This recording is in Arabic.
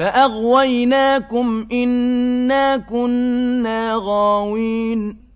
فَأَغْوَيْنَاكُمْ إِنَّا كُنَّا غَاوِينَ